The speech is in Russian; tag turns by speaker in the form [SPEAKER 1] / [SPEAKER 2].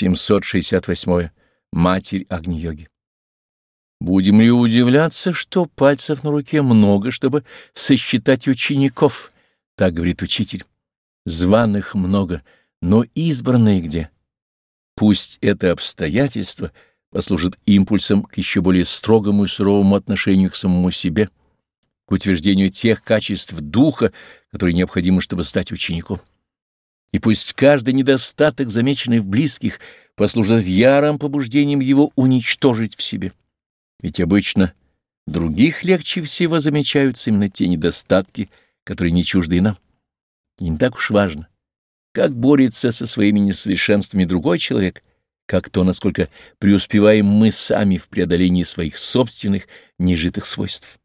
[SPEAKER 1] 768. Матерь Агни-йоги. Будем ли удивляться, что пальцев на руке много, чтобы сосчитать учеников, так говорит учитель. Званых много, но избранные где? Пусть это обстоятельство послужит импульсом к еще более строгому и суровому отношению к самому себе, к утверждению тех качеств духа, которые необходимы, чтобы стать учеником. И пусть каждый недостаток, замеченный в близких, послужит ярым побуждением его уничтожить в себе. Ведь обычно других легче всего замечаются именно те недостатки, которые не чужды нам. И не так уж важно, как борется со своими несовершенствами другой человек, как то, насколько преуспеваем мы сами в преодолении своих собственных нежитых свойств.